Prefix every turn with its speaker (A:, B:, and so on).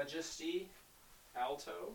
A: Majesty alto.